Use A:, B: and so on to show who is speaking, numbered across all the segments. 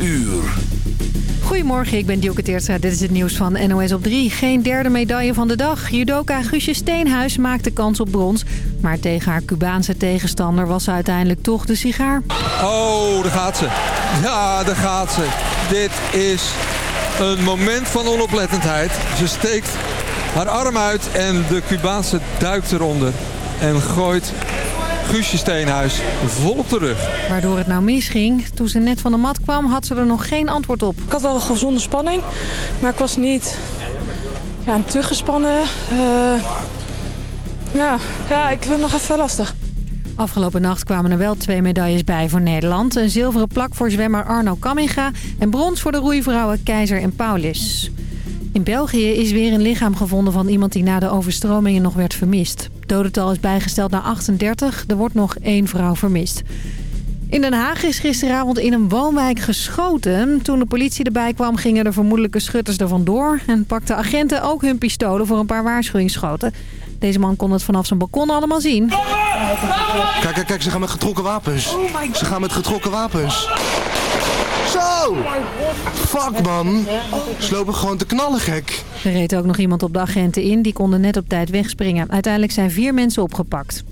A: uur.
B: Goedemorgen, ik ben Dielke Teertstra. Dit is het nieuws van NOS op 3. Geen derde medaille van de dag. Judoka Guusje Steenhuis maakte kans op brons. Maar tegen haar Cubaanse tegenstander was ze uiteindelijk toch de sigaar.
C: Oh, daar gaat ze. Ja, daar gaat ze. Dit is een moment van onoplettendheid. Ze steekt haar arm uit en de Cubaanse duikt eronder. En gooit Guusje Steenhuis vol op de rug.
B: Waardoor het nou misging. Toen ze net van de mat kwam had ze er nog geen antwoord op.
D: Ik had wel een gezonde spanning, maar ik was niet ja, te gespannen. Uh, ja, ja, ik vind het nog even lastig.
B: Afgelopen nacht kwamen er wel twee medailles bij voor Nederland. Een zilveren plak voor zwemmer Arno Kamminga... en brons voor de roeivrouwen Keizer en Paulus. In België is weer een lichaam gevonden van iemand die na de overstromingen nog werd vermist. Dodental is bijgesteld naar 38. Er wordt nog één vrouw vermist. In Den Haag is gisteravond in een woonwijk geschoten. Toen de politie erbij kwam gingen de vermoedelijke schutters er vandoor... en pakten agenten ook hun pistolen voor een paar waarschuwingsschoten. Deze man kon het vanaf zijn balkon allemaal zien.
E: Kijk, kijk, kijk, ze gaan met getrokken wapens. Ze gaan met getrokken wapens. Zo! Fuck, man. Ze lopen gewoon te knallen, gek.
B: Er reed ook nog iemand op de agenten in. Die konden net op tijd wegspringen. Uiteindelijk zijn vier mensen opgepakt.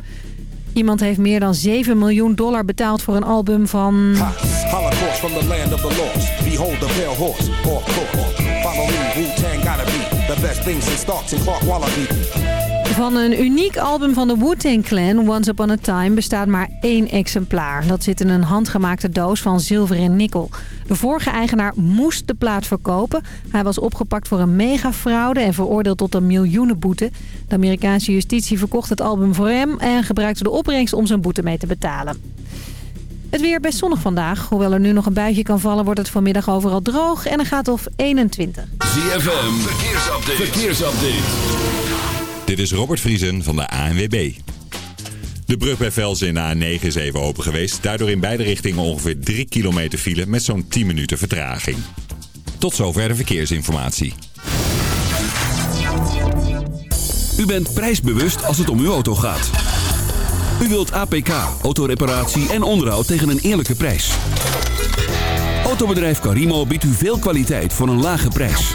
B: Iemand heeft meer dan 7 miljoen dollar betaald voor een album van... Holocaust Van een uniek album van de Wu-Tang Clan, Once Upon a Time, bestaat maar één exemplaar. Dat zit in een handgemaakte doos van zilver en nikkel. De vorige eigenaar moest de plaat verkopen. Hij was opgepakt voor een megafraude en veroordeeld tot een miljoenenboete. De Amerikaanse justitie verkocht het album voor hem en gebruikte de opbrengst om zijn boete mee te betalen. Het weer best zonnig vandaag. Hoewel er nu nog een buitje kan vallen, wordt het vanmiddag overal droog en er gaat of 21.
A: ZFM, verkeersupdate. verkeersupdate.
F: Dit is Robert Vriesen van de ANWB. De brug bij Velsen in de A9 is even open geweest. Daardoor in beide richtingen ongeveer 3 kilometer file met zo'n 10 minuten vertraging. Tot zover de verkeersinformatie.
A: U bent prijsbewust als het om uw auto gaat. U wilt APK, autoreparatie en onderhoud tegen een eerlijke prijs. Autobedrijf Carimo biedt u veel kwaliteit voor een lage prijs.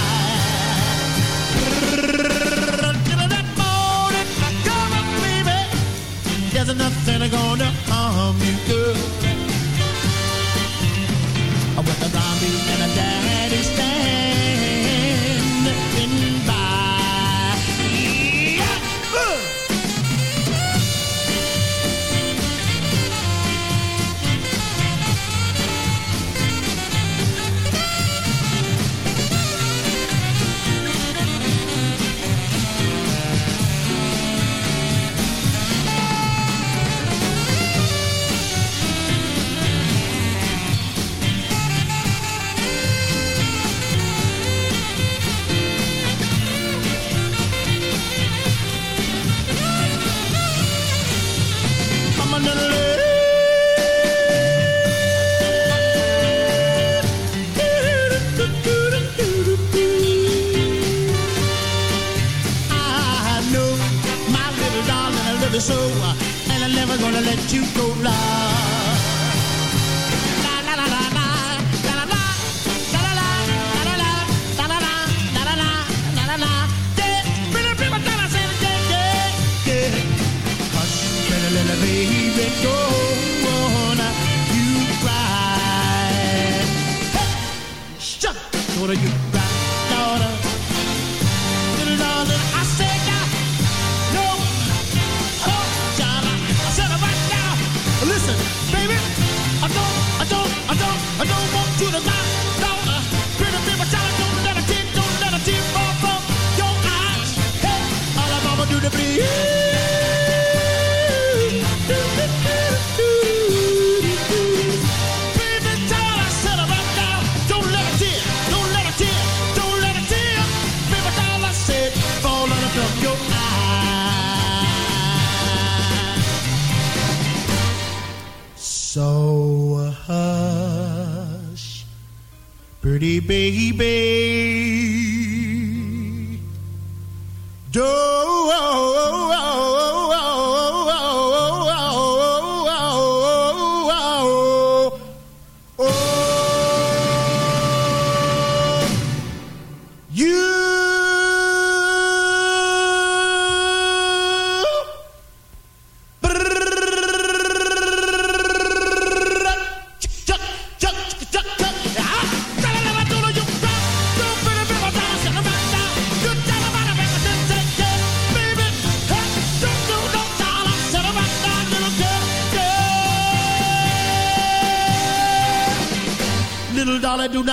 G: love you, girl. oh.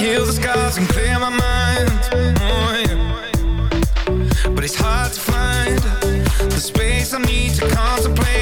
H: Words and clear my mind. Oh. But it's hard to find the space I need to contemplate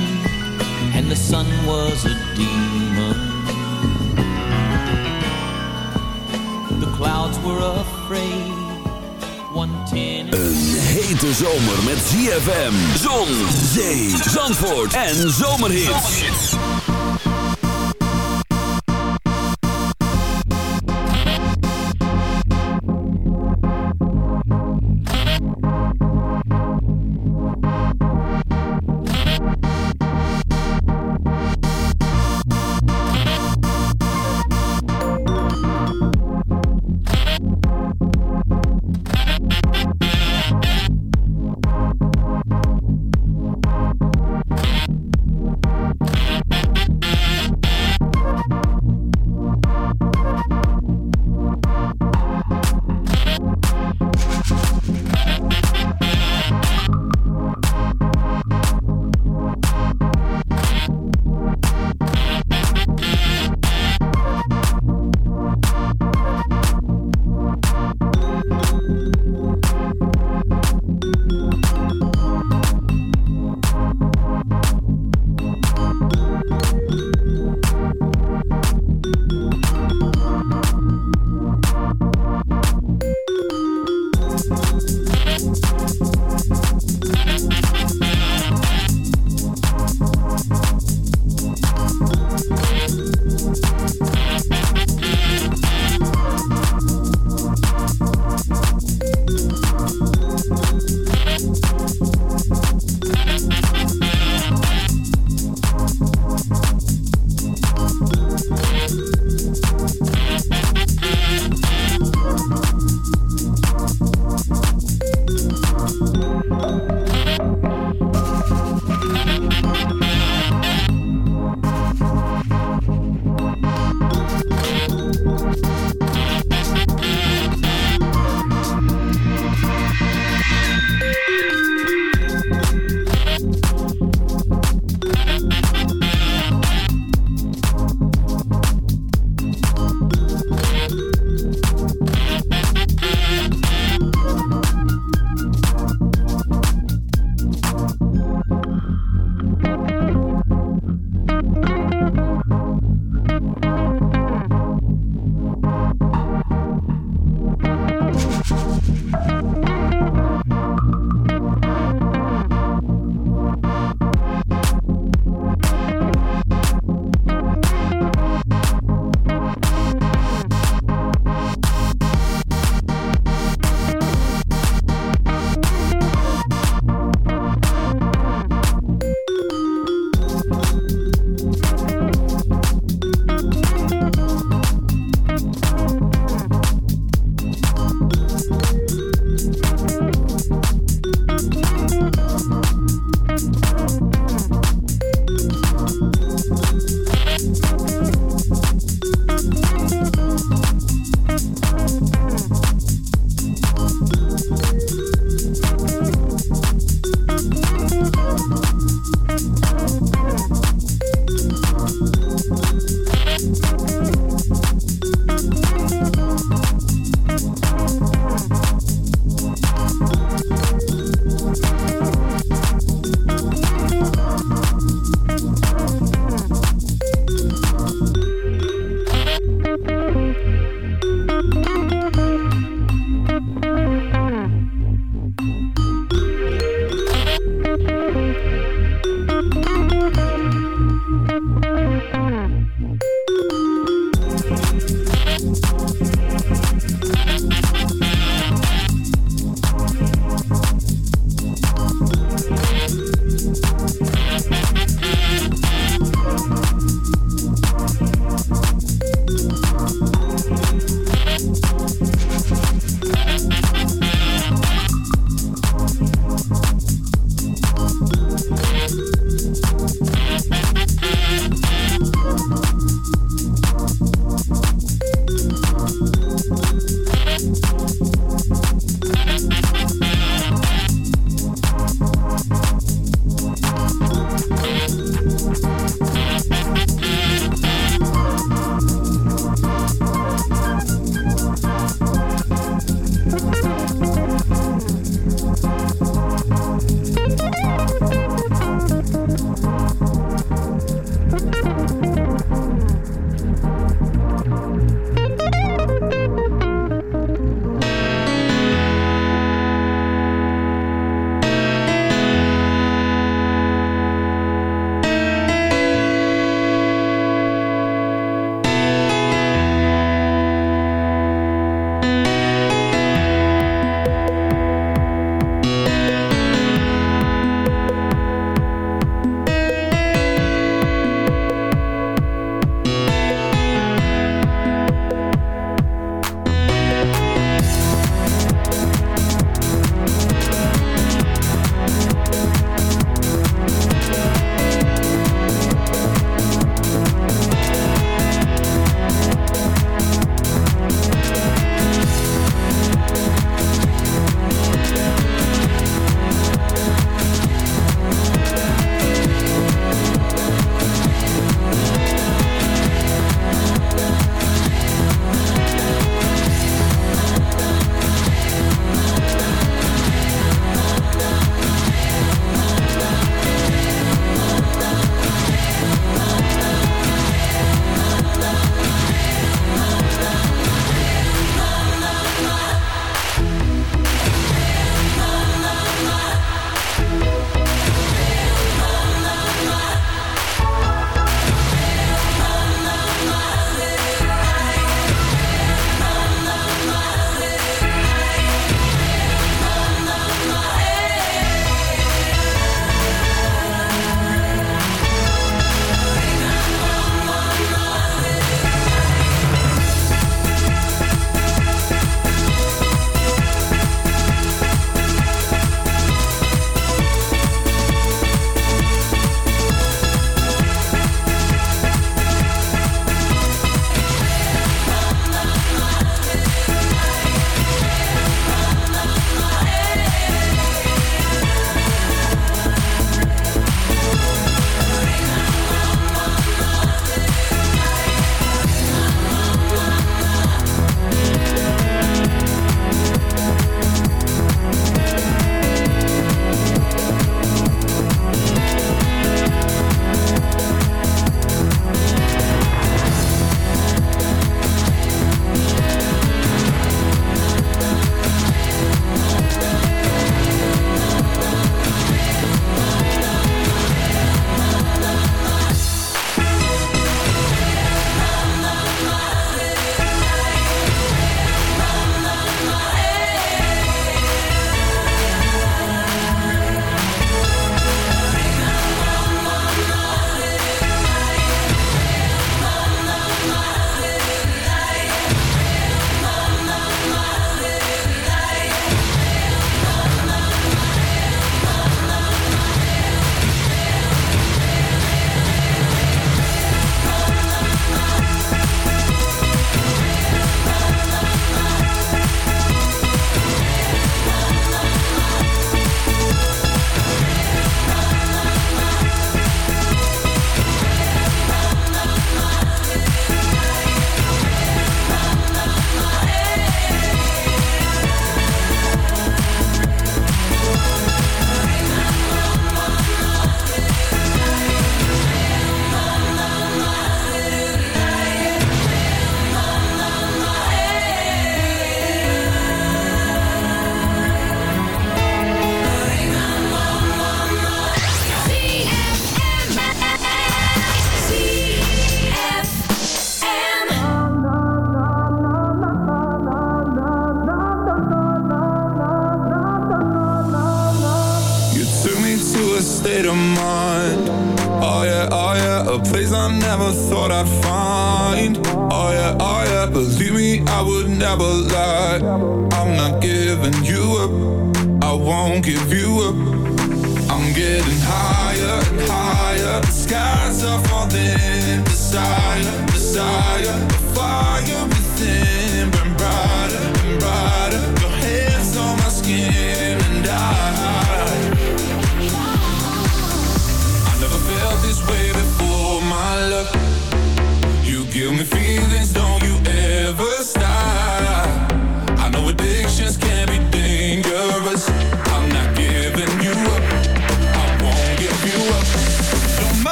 I: the sun was a demon. The clouds were afraid.
A: Een hete zomer met ZFM, zon, zee, zandvoort en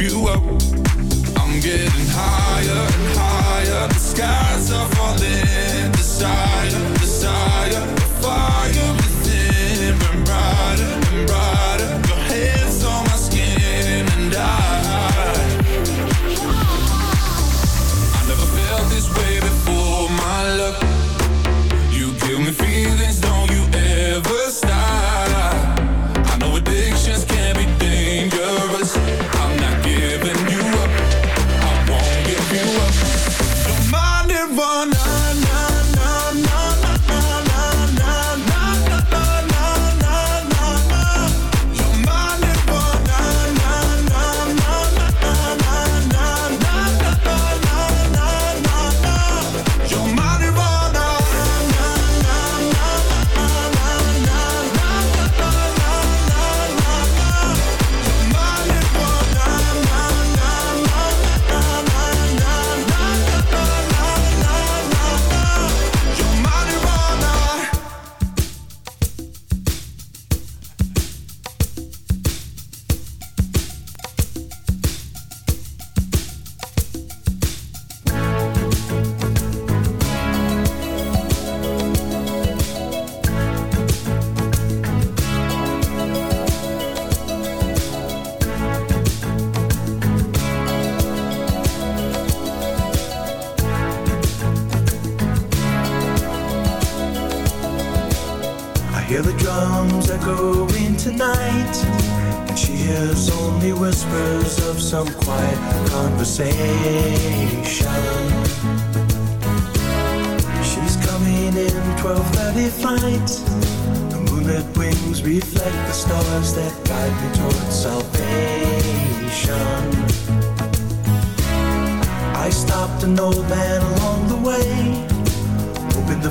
H: you up.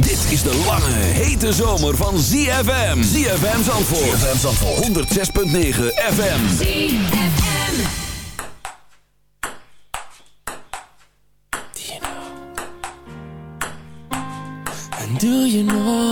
J: Dit is de lange,
A: hete zomer van ZFM. ZFM Zandvoort. ZFM Zandvoort. 106.9 FM.
K: ZFM.
L: Do you know? And do you know?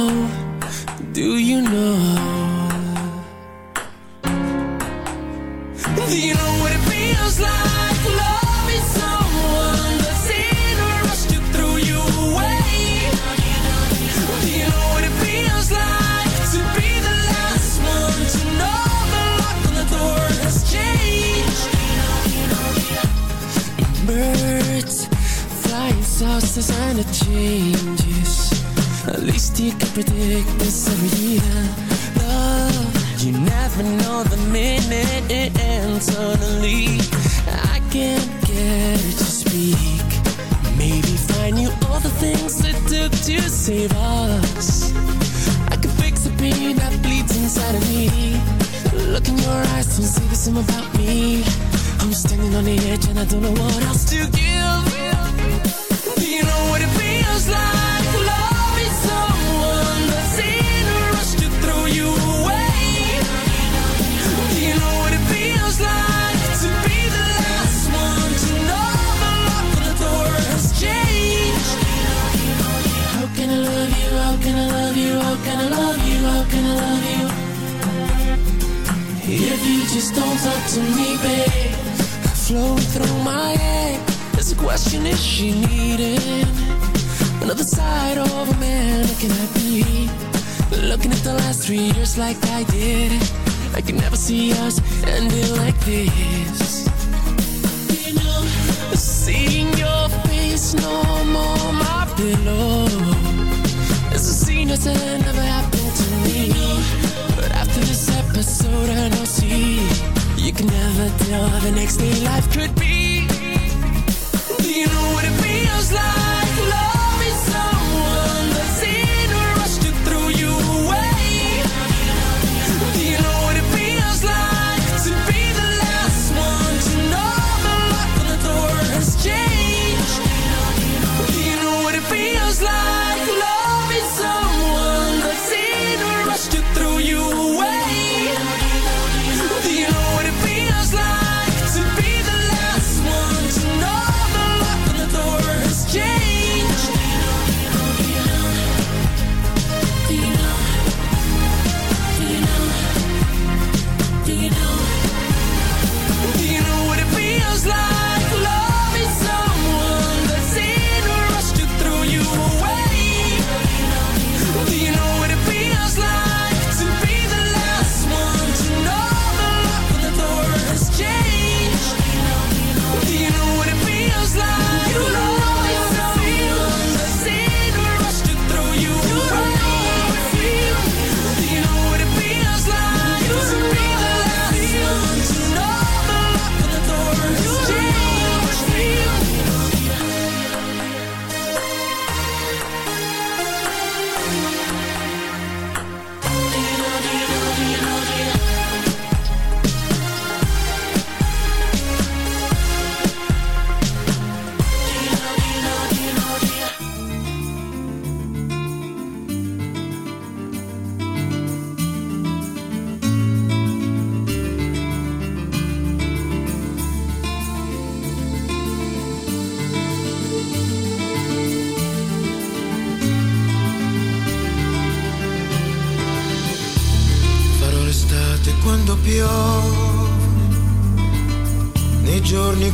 L: Like this. Seeing your face no more, my pillow. It's a scene that's never happened to me. But after this episode, I see you can never tell the next day life could be. Do you know what it feels like?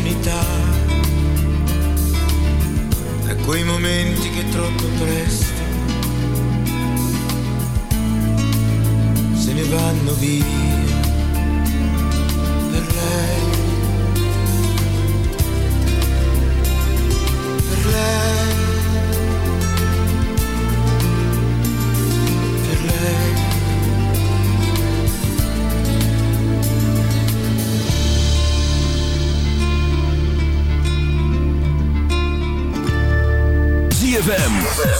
M: d'eternità a quei momenti che troppo presto se ne vanno via per lei. Per lei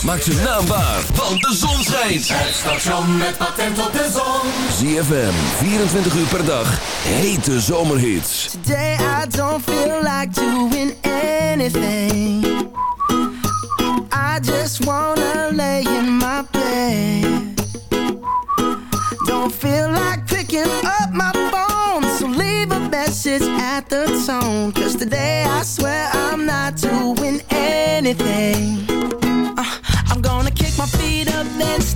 A: Maak zijn naam waar, want de zon schijnt.
N: Het station met patent op de zon.
A: ZFM, 24 uur per dag. Hete zomerhits.
O: Today I don't feel like doing anything. I just wanna lay in my bed. Don't feel like picking up my phone, so leave a message at the tone. Cause today I swear I'm not doing anything.